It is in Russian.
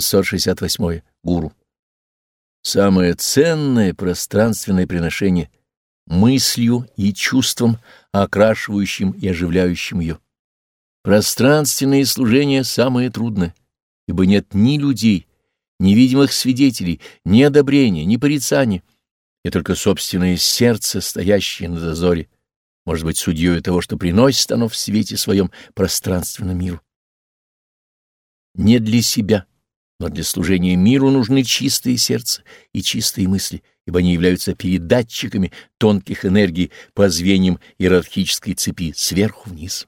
668. Гуру. Самое ценное пространственное приношение мыслью и чувством, окрашивающим и оживляющим ее. Пространственные служения самые трудные, ибо нет ни людей, ни видимых свидетелей, ни одобрения, ни порицания, и только собственное сердце, стоящее на дозоре, может быть судьей того, что приносит оно в свете своем пространственному миру. Не для себя, но для служения миру нужны чистые сердца и чистые мысли, ибо они являются передатчиками тонких энергий по звеньям иерархической цепи сверху вниз.